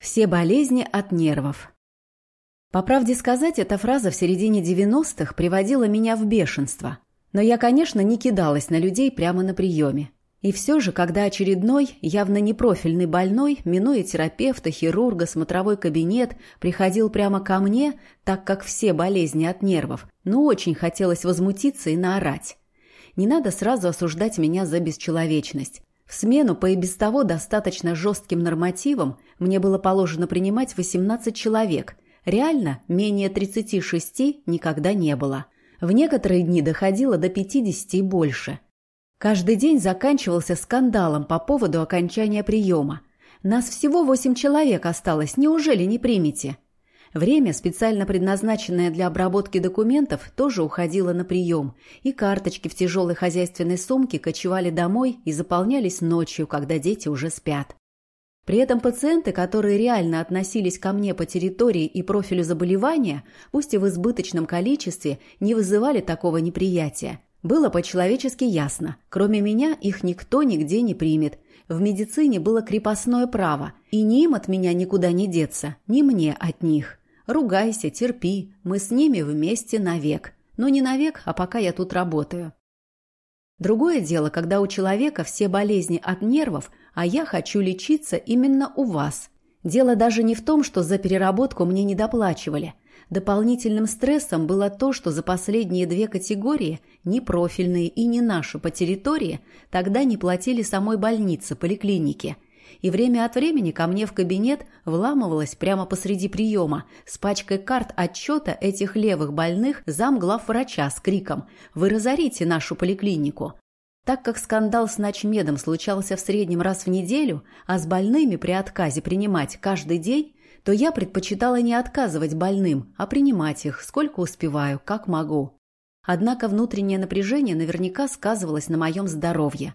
Все болезни от нервов. По правде сказать, эта фраза в середине 90-х приводила меня в бешенство. Но я, конечно, не кидалась на людей прямо на приеме. И все же, когда очередной, явно непрофильный больной, минуя терапевта, хирурга, смотровой кабинет, приходил прямо ко мне, так как все болезни от нервов, ну очень хотелось возмутиться и наорать. Не надо сразу осуждать меня за бесчеловечность. В смену по и без того достаточно жестким нормативам мне было положено принимать 18 человек. Реально, менее 36 никогда не было. В некоторые дни доходило до 50 и больше. Каждый день заканчивался скандалом по поводу окончания приема. Нас всего 8 человек осталось, неужели не примете? Время, специально предназначенное для обработки документов, тоже уходило на прием, и карточки в тяжелой хозяйственной сумке кочевали домой и заполнялись ночью, когда дети уже спят. При этом пациенты, которые реально относились ко мне по территории и профилю заболевания, пусть и в избыточном количестве, не вызывали такого неприятия. Было по-человечески ясно, кроме меня их никто нигде не примет. В медицине было крепостное право, и ни им от меня никуда не деться, ни мне от них. Ругайся, терпи, мы с ними вместе навек. Но не навек, а пока я тут работаю. Другое дело, когда у человека все болезни от нервов, а я хочу лечиться именно у вас. Дело даже не в том, что за переработку мне не доплачивали. Дополнительным стрессом было то, что за последние две категории, не профильные и не наши по территории, тогда не платили самой больнице, поликлинике – и время от времени ко мне в кабинет вламывалась прямо посреди приема с пачкой карт отчета этих левых больных замглав врача с криком «Вы разорите нашу поликлинику!». Так как скандал с ночмедом случался в среднем раз в неделю, а с больными при отказе принимать каждый день, то я предпочитала не отказывать больным, а принимать их, сколько успеваю, как могу. Однако внутреннее напряжение наверняка сказывалось на моем здоровье.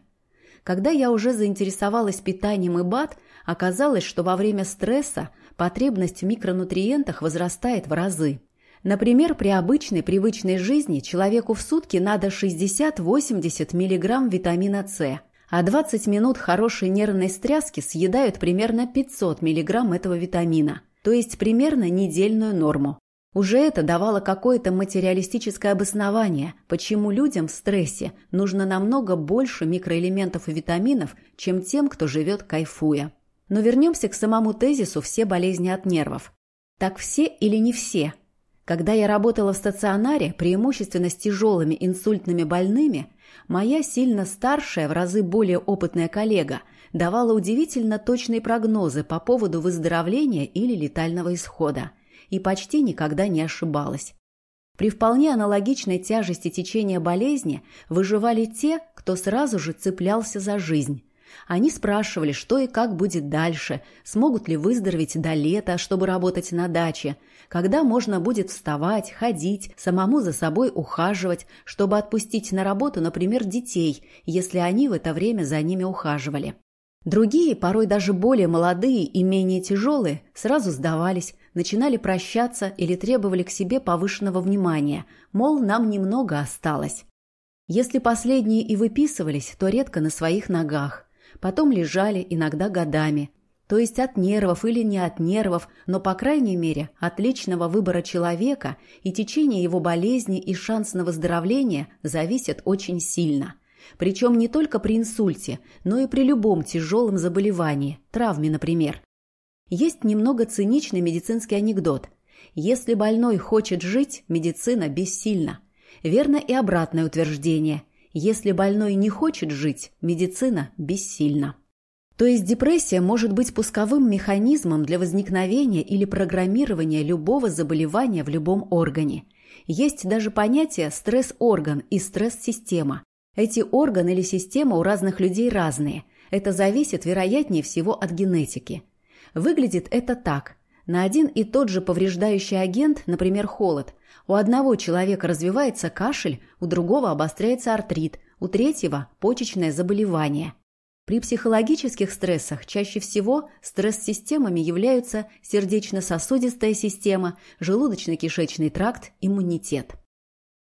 Когда я уже заинтересовалась питанием и БАД, оказалось, что во время стресса потребность в микронутриентах возрастает в разы. Например, при обычной привычной жизни человеку в сутки надо 60-80 мг витамина С, а 20 минут хорошей нервной стряски съедают примерно 500 мг этого витамина, то есть примерно недельную норму. Уже это давало какое-то материалистическое обоснование, почему людям в стрессе нужно намного больше микроэлементов и витаминов, чем тем, кто живет кайфуя. Но вернемся к самому тезису «все болезни от нервов». Так все или не все? Когда я работала в стационаре, преимущественно с тяжелыми инсультными больными, моя сильно старшая, в разы более опытная коллега давала удивительно точные прогнозы по поводу выздоровления или летального исхода – и почти никогда не ошибалась. При вполне аналогичной тяжести течения болезни выживали те, кто сразу же цеплялся за жизнь. Они спрашивали, что и как будет дальше, смогут ли выздороветь до лета, чтобы работать на даче, когда можно будет вставать, ходить, самому за собой ухаживать, чтобы отпустить на работу, например, детей, если они в это время за ними ухаживали. Другие, порой даже более молодые и менее тяжелые, сразу сдавались, начинали прощаться или требовали к себе повышенного внимания, мол, нам немного осталось. Если последние и выписывались, то редко на своих ногах. Потом лежали, иногда годами. То есть от нервов или не от нервов, но, по крайней мере, от личного выбора человека и течения его болезни и шанс на выздоровление зависят очень сильно – причем не только при инсульте, но и при любом тяжелом заболевании, травме, например. Есть немного циничный медицинский анекдот. Если больной хочет жить, медицина бессильна. Верно и обратное утверждение. Если больной не хочет жить, медицина бессильна. То есть депрессия может быть пусковым механизмом для возникновения или программирования любого заболевания в любом органе. Есть даже понятие стресс-орган и стресс-система. Эти органы или система у разных людей разные. Это зависит, вероятнее всего, от генетики. Выглядит это так. На один и тот же повреждающий агент, например, холод, у одного человека развивается кашель, у другого обостряется артрит, у третьего – почечное заболевание. При психологических стрессах чаще всего стресс-системами являются сердечно-сосудистая система, желудочно-кишечный тракт, иммунитет.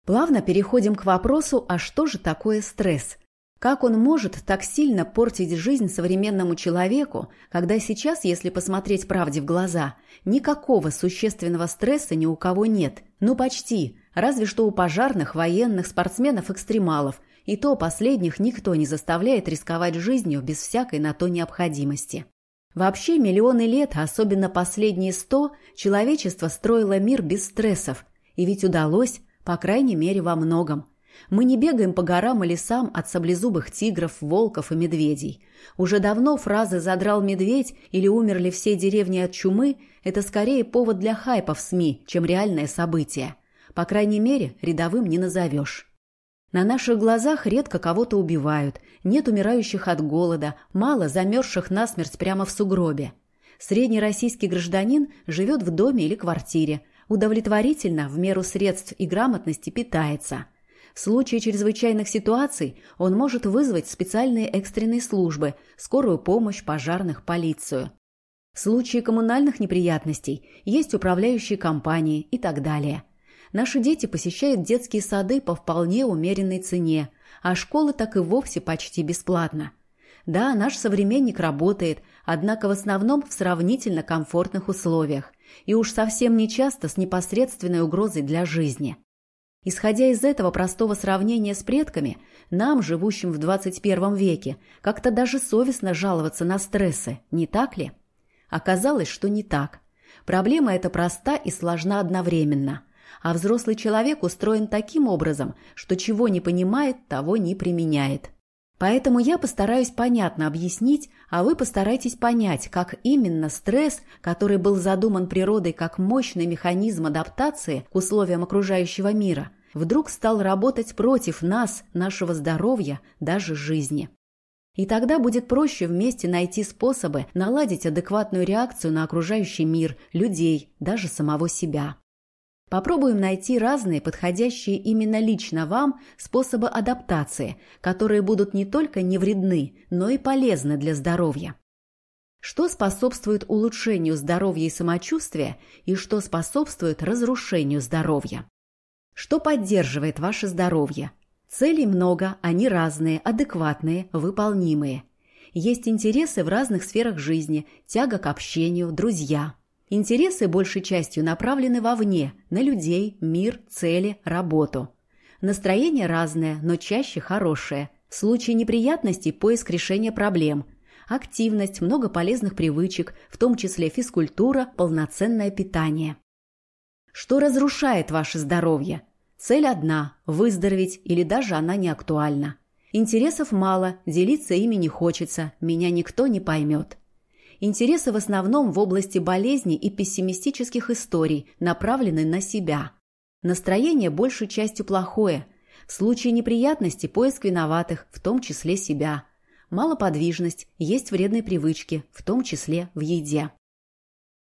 Плавно переходим к вопросу, а что же такое стресс? Как он может так сильно портить жизнь современному человеку, когда сейчас, если посмотреть правде в глаза, никакого существенного стресса ни у кого нет? Ну почти, разве что у пожарных, военных, спортсменов-экстремалов, и то последних никто не заставляет рисковать жизнью без всякой на то необходимости. Вообще миллионы лет, а особенно последние сто, человечество строило мир без стрессов, и ведь удалось, по крайней мере, во многом. Мы не бегаем по горам и лесам от саблезубых тигров, волков и медведей. Уже давно фразы «задрал медведь» или «умерли все деревни от чумы» – это скорее повод для хайпа в СМИ, чем реальное событие. По крайней мере, рядовым не назовешь. На наших глазах редко кого-то убивают, нет умирающих от голода, мало замерзших насмерть прямо в сугробе. Средний российский гражданин живет в доме или квартире, удовлетворительно, в меру средств и грамотности питается – в случае чрезвычайных ситуаций он может вызвать специальные экстренные службы, скорую помощь, пожарных, полицию. В случае коммунальных неприятностей есть управляющие компании и так далее. Наши дети посещают детские сады по вполне умеренной цене, а школы так и вовсе почти бесплатно. Да, наш современник работает, однако в основном в сравнительно комфортных условиях и уж совсем не часто с непосредственной угрозой для жизни. Исходя из этого простого сравнения с предками, нам, живущим в 21 веке, как-то даже совестно жаловаться на стрессы, не так ли? Оказалось, что не так. Проблема эта проста и сложна одновременно. А взрослый человек устроен таким образом, что чего не понимает, того не применяет. Поэтому я постараюсь понятно объяснить, а вы постарайтесь понять, как именно стресс, который был задуман природой как мощный механизм адаптации к условиям окружающего мира, вдруг стал работать против нас, нашего здоровья, даже жизни. И тогда будет проще вместе найти способы наладить адекватную реакцию на окружающий мир, людей, даже самого себя. Попробуем найти разные, подходящие именно лично вам, способы адаптации, которые будут не только не вредны, но и полезны для здоровья. Что способствует улучшению здоровья и самочувствия и что способствует разрушению здоровья? Что поддерживает ваше здоровье? Целей много, они разные, адекватные, выполнимые. Есть интересы в разных сферах жизни, тяга к общению, друзья – Интересы большей частью направлены вовне, на людей, мир, цели, работу. Настроение разное, но чаще хорошее. В случае неприятностей – поиск решения проблем. Активность, много полезных привычек, в том числе физкультура, полноценное питание. Что разрушает ваше здоровье? Цель одна – выздороветь, или даже она не актуальна. Интересов мало, делиться ими не хочется, меня никто не поймет. Интересы в основном в области болезней и пессимистических историй, направлены на себя. Настроение большей частью плохое. В случае неприятности поиск виноватых, в том числе себя. Малоподвижность, есть вредные привычки, в том числе в еде.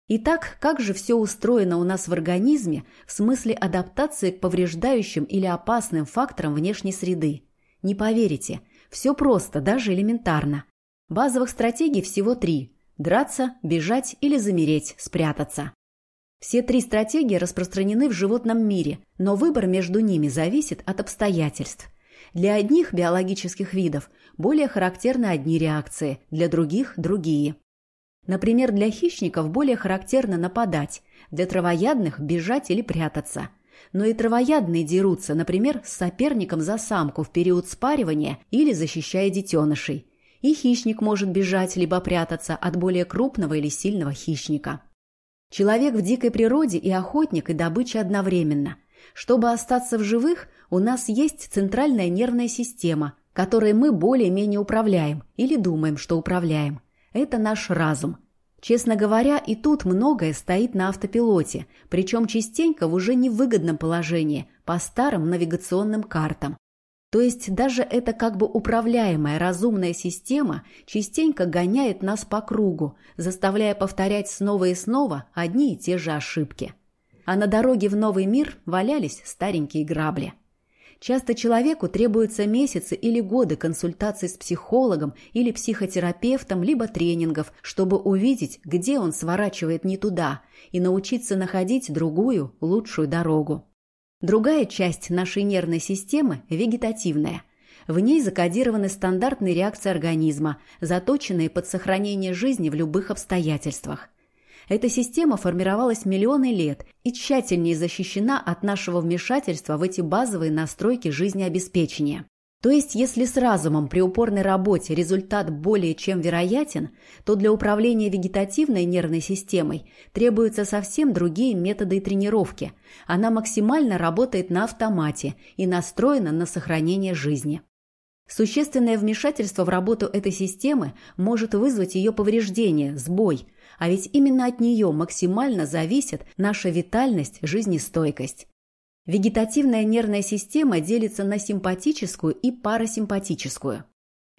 Итак, как же все устроено у нас в организме в смысле адаптации к повреждающим или опасным факторам внешней среды? Не поверите, все просто, даже элементарно. Базовых стратегий всего три Драться, бежать или замереть, спрятаться. Все три стратегии распространены в животном мире, но выбор между ними зависит от обстоятельств. Для одних биологических видов более характерны одни реакции, для других – другие. Например, для хищников более характерно нападать, для травоядных – бежать или прятаться. Но и травоядные дерутся, например, с соперником за самку в период спаривания или защищая детенышей – и хищник может бежать либо прятаться от более крупного или сильного хищника. Человек в дикой природе и охотник, и добыча одновременно. Чтобы остаться в живых, у нас есть центральная нервная система, которой мы более-менее управляем или думаем, что управляем. Это наш разум. Честно говоря, и тут многое стоит на автопилоте, причем частенько в уже невыгодном положении, по старым навигационным картам. То есть даже эта как бы управляемая разумная система частенько гоняет нас по кругу, заставляя повторять снова и снова одни и те же ошибки. А на дороге в новый мир валялись старенькие грабли. Часто человеку требуются месяцы или годы консультаций с психологом или психотерапевтом, либо тренингов, чтобы увидеть, где он сворачивает не туда, и научиться находить другую, лучшую дорогу. Другая часть нашей нервной системы – вегетативная. В ней закодированы стандартные реакции организма, заточенные под сохранение жизни в любых обстоятельствах. Эта система формировалась миллионы лет и тщательнее защищена от нашего вмешательства в эти базовые настройки жизнеобеспечения. То есть, если с разумом при упорной работе результат более чем вероятен, то для управления вегетативной нервной системой требуются совсем другие методы тренировки. Она максимально работает на автомате и настроена на сохранение жизни. Существенное вмешательство в работу этой системы может вызвать ее повреждение, сбой, а ведь именно от нее максимально зависит наша витальность, жизнестойкость. Вегетативная нервная система делится на симпатическую и парасимпатическую.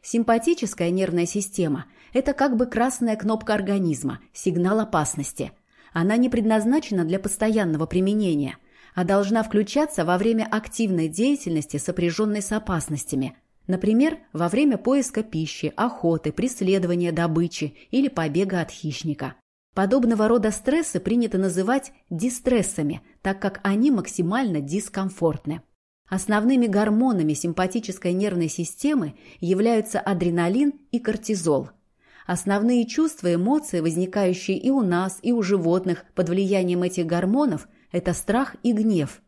Симпатическая нервная система – это как бы красная кнопка организма, сигнал опасности. Она не предназначена для постоянного применения, а должна включаться во время активной деятельности, сопряженной с опасностями – Например, во время поиска пищи, охоты, преследования добычи или побега от хищника. Подобного рода стрессы принято называть дистрессами, так как они максимально дискомфортны. Основными гормонами симпатической нервной системы являются адреналин и кортизол. Основные чувства и эмоции, возникающие и у нас, и у животных под влиянием этих гормонов, это страх и гнев.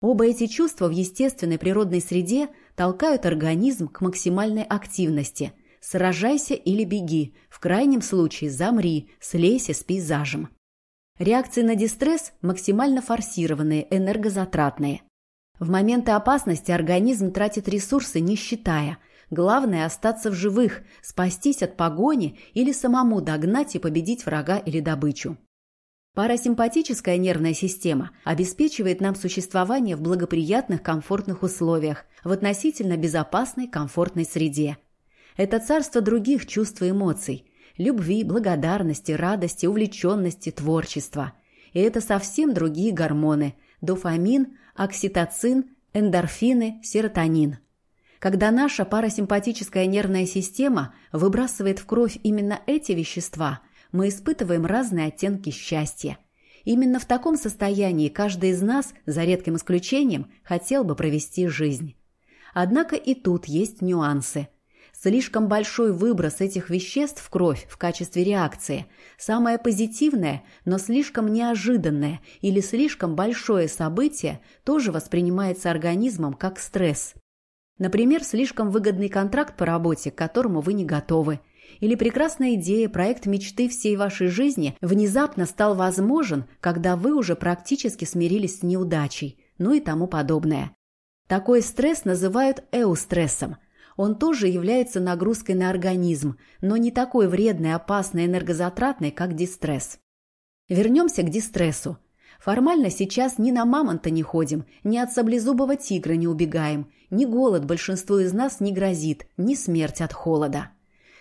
Оба эти чувства в естественной природной среде толкают организм к максимальной активности. Сражайся или беги, в крайнем случае замри, слейся с пейзажем. Реакции на дистресс максимально форсированные, энергозатратные. В моменты опасности организм тратит ресурсы, не считая. Главное – остаться в живых, спастись от погони или самому догнать и победить врага или добычу. Парасимпатическая нервная система обеспечивает нам существование в благоприятных комфортных условиях, в относительно безопасной комфортной среде. Это царство других чувств и эмоций – любви, благодарности, радости, увлеченности, творчества. И это совсем другие гормоны – дофамин, окситоцин, эндорфины, серотонин. Когда наша парасимпатическая нервная система выбрасывает в кровь именно эти вещества – мы испытываем разные оттенки счастья. Именно в таком состоянии каждый из нас, за редким исключением, хотел бы провести жизнь. Однако и тут есть нюансы. Слишком большой выброс этих веществ в кровь в качестве реакции – самое позитивное, но слишком неожиданное или слишком большое событие тоже воспринимается организмом как стресс. Например, слишком выгодный контракт по работе, к которому вы не готовы – или прекрасная идея, проект мечты всей вашей жизни внезапно стал возможен, когда вы уже практически смирились с неудачей, ну и тому подобное. Такой стресс называют эустрессом. Он тоже является нагрузкой на организм, но не такой вредной, опасной, энергозатратной, как дистресс. Вернемся к дистрессу. Формально сейчас ни на мамонта не ходим, ни от саблезубого тигра не убегаем, ни голод большинству из нас не грозит, ни смерть от холода.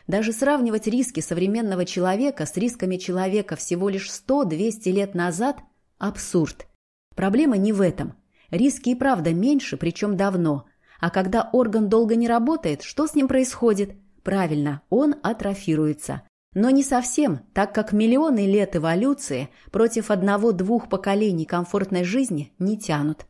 Даже сравнивать риски современного человека с рисками человека всего лишь 100-200 лет назад – абсурд. Проблема не в этом. Риски и правда меньше, причем давно. А когда орган долго не работает, что с ним происходит? Правильно, он атрофируется. Но не совсем, так как миллионы лет эволюции против одного-двух поколений комфортной жизни не тянут.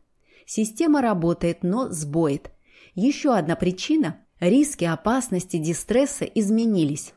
Система работает, но сбоит. Еще одна причина Риски, опасности, дистресса изменились.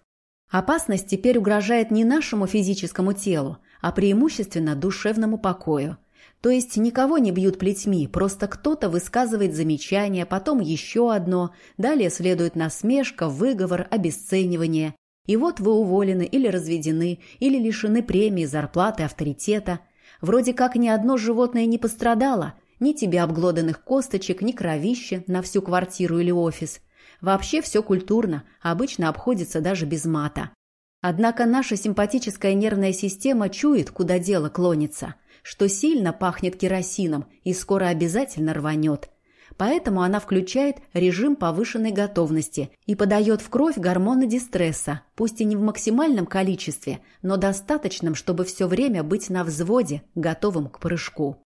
Опасность теперь угрожает не нашему физическому телу, а преимущественно душевному покою. То есть никого не бьют плетьми, просто кто-то высказывает замечание, потом еще одно, далее следует насмешка, выговор, обесценивание. И вот вы уволены или разведены, или лишены премии, зарплаты, авторитета. Вроде как ни одно животное не пострадало, ни тебе обглоданных косточек, ни кровища на всю квартиру или офис – Вообще все культурно, обычно обходится даже без мата. Однако наша симпатическая нервная система чует, куда дело клонится, что сильно пахнет керосином и скоро обязательно рванет. Поэтому она включает режим повышенной готовности и подает в кровь гормоны дистресса, пусть и не в максимальном количестве, но достаточном, чтобы все время быть на взводе, готовым к прыжку.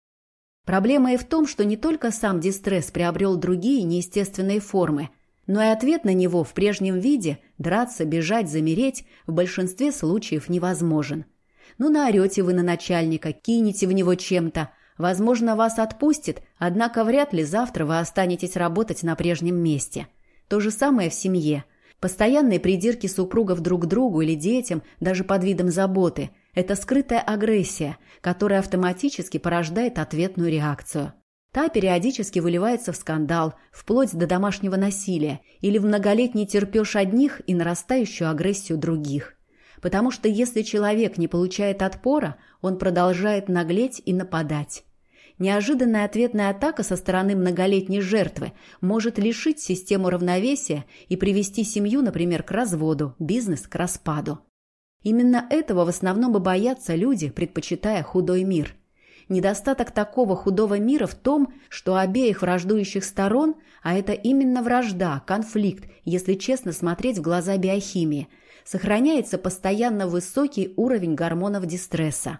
Проблема и в том, что не только сам дистресс приобрел другие неестественные формы – но и ответ на него в прежнем виде – драться, бежать, замереть – в большинстве случаев невозможен. Ну, наорете вы на начальника, кинете в него чем-то. Возможно, вас отпустит, однако вряд ли завтра вы останетесь работать на прежнем месте. То же самое в семье. Постоянные придирки супругов друг к другу или детям, даже под видом заботы – это скрытая агрессия, которая автоматически порождает ответную реакцию. Та периодически выливается в скандал, вплоть до домашнего насилия или в многолетний терпеж одних и нарастающую агрессию других. Потому что если человек не получает отпора, он продолжает наглеть и нападать. Неожиданная ответная атака со стороны многолетней жертвы может лишить систему равновесия и привести семью, например, к разводу, бизнес к распаду. Именно этого в основном и боятся люди, предпочитая худой мир – Недостаток такого худого мира в том, что обеих враждующих сторон, а это именно вражда, конфликт, если честно смотреть в глаза биохимии, сохраняется постоянно высокий уровень гормонов дистресса.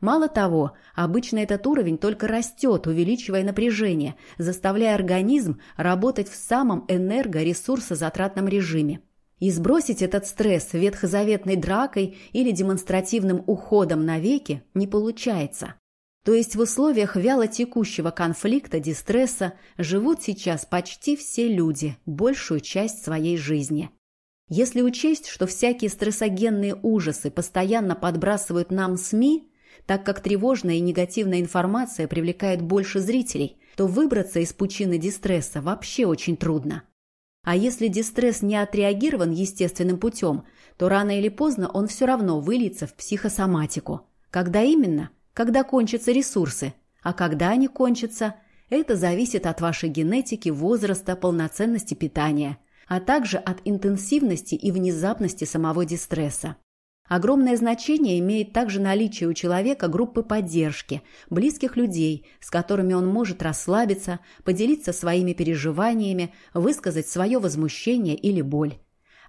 Мало того, обычно этот уровень только растет, увеличивая напряжение, заставляя организм работать в самом энергоресурсозатратном режиме. И сбросить этот стресс ветхозаветной дракой или демонстративным уходом навеки не получается. То есть в условиях вяло текущего конфликта, дистресса живут сейчас почти все люди, большую часть своей жизни. Если учесть, что всякие стрессогенные ужасы постоянно подбрасывают нам СМИ, так как тревожная и негативная информация привлекает больше зрителей, то выбраться из пучины дистресса вообще очень трудно. А если дистресс не отреагирован естественным путем, то рано или поздно он все равно выльется в психосоматику. Когда именно – когда кончатся ресурсы, а когда они кончатся, это зависит от вашей генетики, возраста, полноценности питания, а также от интенсивности и внезапности самого дистресса. Огромное значение имеет также наличие у человека группы поддержки, близких людей, с которыми он может расслабиться, поделиться своими переживаниями, высказать свое возмущение или боль.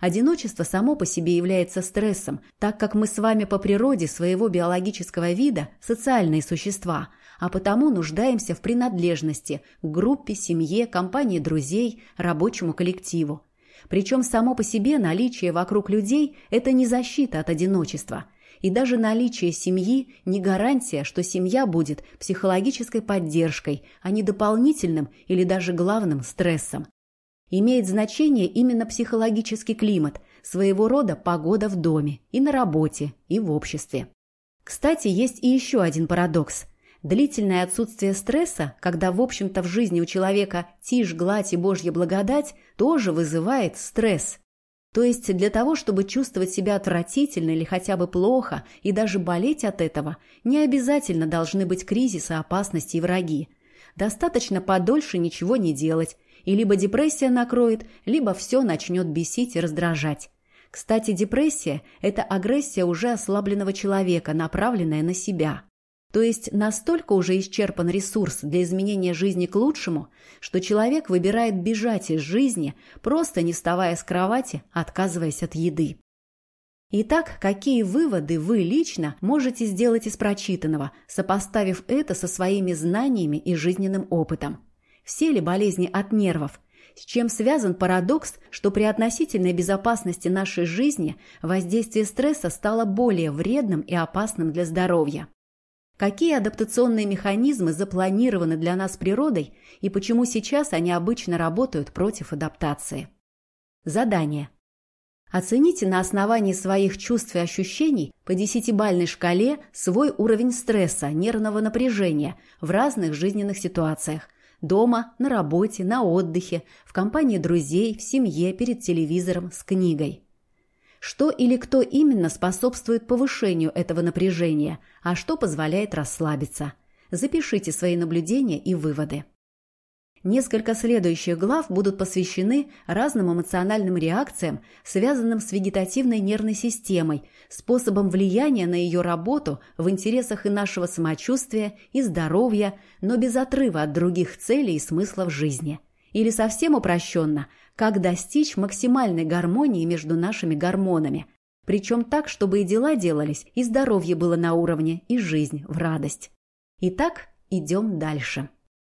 Одиночество само по себе является стрессом, так как мы с вами по природе своего биологического вида социальные существа, а потому нуждаемся в принадлежности к группе, семье, компании друзей, рабочему коллективу. Причем само по себе наличие вокруг людей – это не защита от одиночества. И даже наличие семьи не гарантия, что семья будет психологической поддержкой, а не дополнительным или даже главным стрессом. Имеет значение именно психологический климат, своего рода погода в доме, и на работе, и в обществе. Кстати, есть и еще один парадокс. Длительное отсутствие стресса, когда, в общем-то, в жизни у человека тишь, гладь и божья благодать, тоже вызывает стресс. То есть для того, чтобы чувствовать себя отвратительно или хотя бы плохо и даже болеть от этого, не обязательно должны быть кризисы, опасности и враги. Достаточно подольше ничего не делать, и либо депрессия накроет, либо все начнет бесить и раздражать. Кстати, депрессия – это агрессия уже ослабленного человека, направленная на себя. То есть настолько уже исчерпан ресурс для изменения жизни к лучшему, что человек выбирает бежать из жизни, просто не вставая с кровати, отказываясь от еды. Итак, какие выводы вы лично можете сделать из прочитанного, сопоставив это со своими знаниями и жизненным опытом? Все ли болезни от нервов? С чем связан парадокс, что при относительной безопасности нашей жизни воздействие стресса стало более вредным и опасным для здоровья? Какие адаптационные механизмы запланированы для нас природой и почему сейчас они обычно работают против адаптации? Задание. Оцените на основании своих чувств и ощущений по десятибальной шкале свой уровень стресса, нервного напряжения в разных жизненных ситуациях – Дома, на работе, на отдыхе, в компании друзей, в семье, перед телевизором, с книгой. Что или кто именно способствует повышению этого напряжения, а что позволяет расслабиться? Запишите свои наблюдения и выводы. Несколько следующих глав будут посвящены разным эмоциональным реакциям, связанным с вегетативной нервной системой, способом влияния на ее работу в интересах и нашего самочувствия, и здоровья, но без отрыва от других целей и смыслов жизни. Или совсем упрощенно, как достичь максимальной гармонии между нашими гормонами, причем так, чтобы и дела делались, и здоровье было на уровне, и жизнь в радость. Итак, идем дальше.